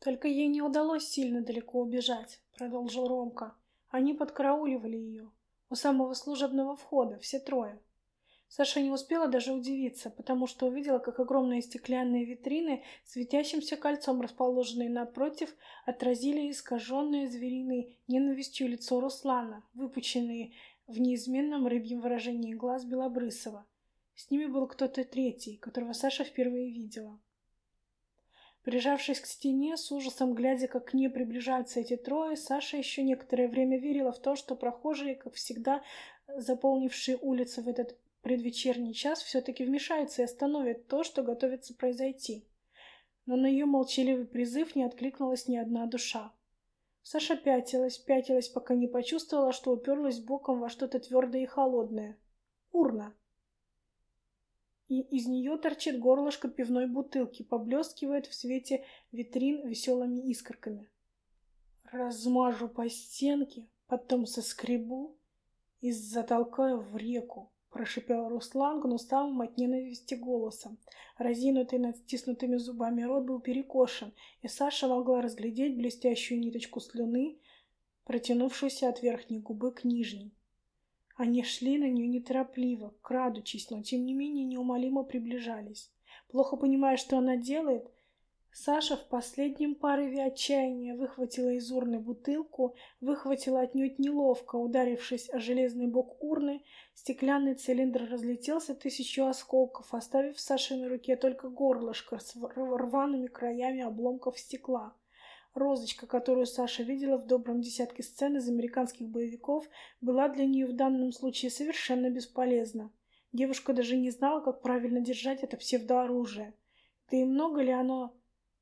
Только ей не удалось сильно далеко убежать, продолжил Ромка. Они подкарауливали ее у самого служебного входа, все трое. Саша не успела даже удивиться, потому что увидела, как огромные стеклянные витрины, светящимся кольцом расположенные напротив, отразили искаженное звериной ненавистью лицо Руслана, выпученные в неизменном рыбьем выражении глаз Белобрысова. С ними был кто-то третий, которого Саша впервые видела. Прижавшись к стене, с ужасом глядя, как к ней приближаются эти трое, Саша еще некоторое время верила в то, что прохожие, как всегда, заполнившие улицу в этот предвечерний час все-таки вмешаются и остановят то, что готовится произойти. Но на ее молчаливый призыв не откликнулась ни одна душа. Саша пятилась, пятилась, пока не почувствовала, что уперлась боком во что-то твердое и холодное. Урна. И из нее торчит горлышко пивной бутылки, поблескивает в свете витрин веселыми искорками. Размажу по стенке, потом соскребу и затолкаю в реку. — прошипел Руслан гнусавым от ненависти голосом. Разинутый над стиснутыми зубами рот был перекошен, и Саша могла разглядеть блестящую ниточку слюны, протянувшуюся от верхней губы к нижней. Они шли на нее неторопливо, крадучись, но тем не менее неумолимо приближались. Плохо понимая, что она делает, Саша в последнем порыве отчаяния выхватила из урны бутылку, выхватила отнюдь неловко, ударившись о железный бок урны, стеклянный цилиндр разлетелся тысячу осколков, оставив в Сашиной руке только горлышко с рваными краями обломков стекла. Розочка, которую Саша видела в добром десятке сцен из американских боевиков, была для нее в данном случае совершенно бесполезна. Девушка даже не знала, как правильно держать это псевдооружие. Да и много ли оно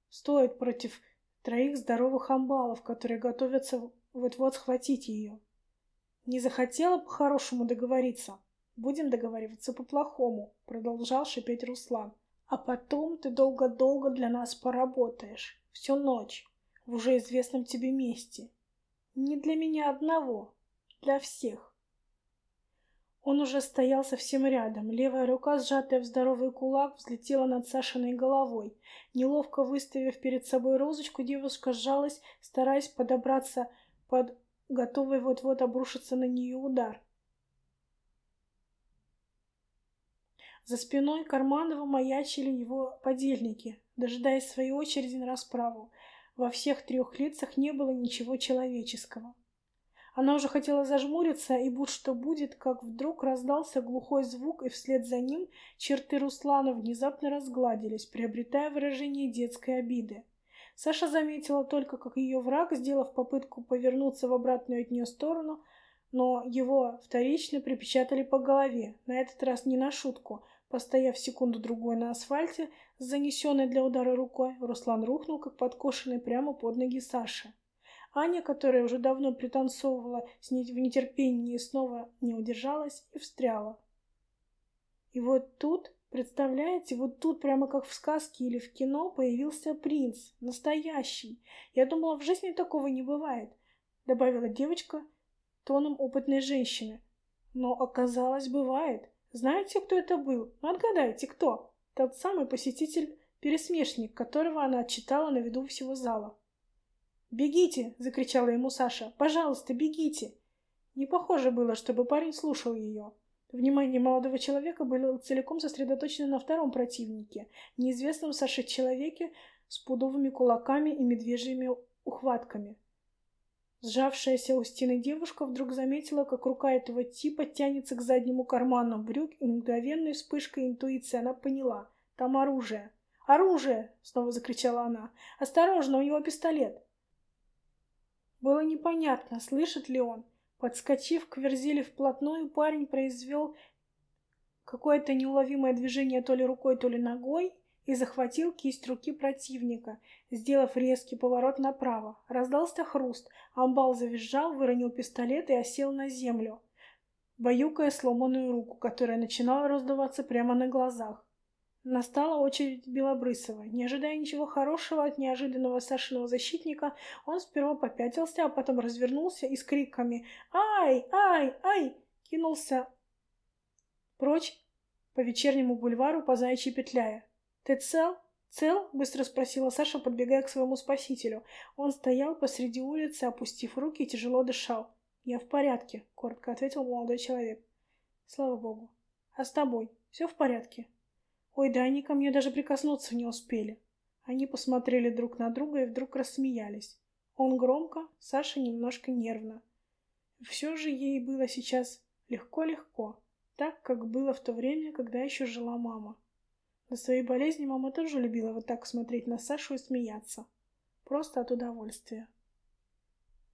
стоит против троих здоровых амбалов, которые готовятся вот-вот схватить ее. Не захотела по-хорошему договориться. Будем договариваться по-плохому, продолжал шипеть Руслан. А потом ты долго-долго для нас поработаешь. Всю ночь. В уже известном тебе месте. Не для меня одного. Для всех. Он уже стоял совсем рядом. Левая рука, сжатая в здоровый кулак, взлетела над Сашиной головой. Неловко выставив перед собой розочку, девушка сжалась, стараясь подобраться под готовый вот-вот обрушиться на нее удар. За спиной Карманова маячили его подельники, дожидаясь своей очереди на расправу. Во всех трех лицах не было ничего человеческого. Она уже хотела зажмуриться, и будь что будет, как вдруг раздался глухой звук, и вслед за ним черты Руслана внезапно разгладились, приобретая выражение детской обиды. Саша заметила только, как ее враг, сделав попытку повернуться в обратную от нее сторону, но его вторично припечатали по голове, на этот раз не на шутку. Постояв секунду-другой на асфальте с занесенной для удара рукой, Руслан рухнул, как подкошенный прямо под ноги Саши. Аня, которая уже давно пританцовывала в нетерпении, снова не удержалась и встряла. И вот тут, представляете, вот тут прямо как в сказке или в кино появился принц, настоящий. Я думала, в жизни такого не бывает, добавила девочка тоном опытной женщины. Но оказалось, бывает. Знаете, кто это был? Отгадайте, кто? Тот самый посетитель-пересмешник, которого она отчитала на виду всего зала. «Бегите!» — закричала ему Саша. «Пожалуйста, бегите!» Не похоже было, чтобы парень слушал ее. Внимание молодого человека было целиком сосредоточено на втором противнике, неизвестном Саше человеке с пудовыми кулаками и медвежьими ухватками. Сжавшаяся у стены девушка вдруг заметила, как рука этого типа тянется к заднему карману брюк, и мгновенной вспышкой интуиции она поняла — там оружие. «Оружие!» — снова закричала она. «Осторожно, у него пистолет!» Было непонятно, слышит ли он. Подскочив к Верзиле вплотную, парень произвел какое-то неуловимое движение то ли рукой, то ли ногой и захватил кисть руки противника, сделав резкий поворот направо. Раздался хруст, амбал завизжал, выронил пистолет и осел на землю, баюкая сломанную руку, которая начинала раздуваться прямо на глазах. Настала очередь Белобрысова. Не ожидая ничего хорошего от неожиданного Сашиного защитника, он сперва попятился, а потом развернулся и с криками «Ай! Ай! Ай!» кинулся прочь по вечернему бульвару по заячьей петляя. «Ты цел?» «Цел?» — быстро спросила Саша, подбегая к своему спасителю. Он стоял посреди улицы, опустив руки и тяжело дышал. «Я в порядке», — коротко ответил молодой человек. «Слава богу. А с тобой? Все в порядке?» «Ой, да они ко мне даже прикоснуться не успели». Они посмотрели друг на друга и вдруг рассмеялись. Он громко, Саша немножко нервно. Все же ей было сейчас легко-легко, так, как было в то время, когда еще жила мама. На своей болезни мама тоже любила вот так смотреть на Сашу и смеяться. Просто от удовольствия.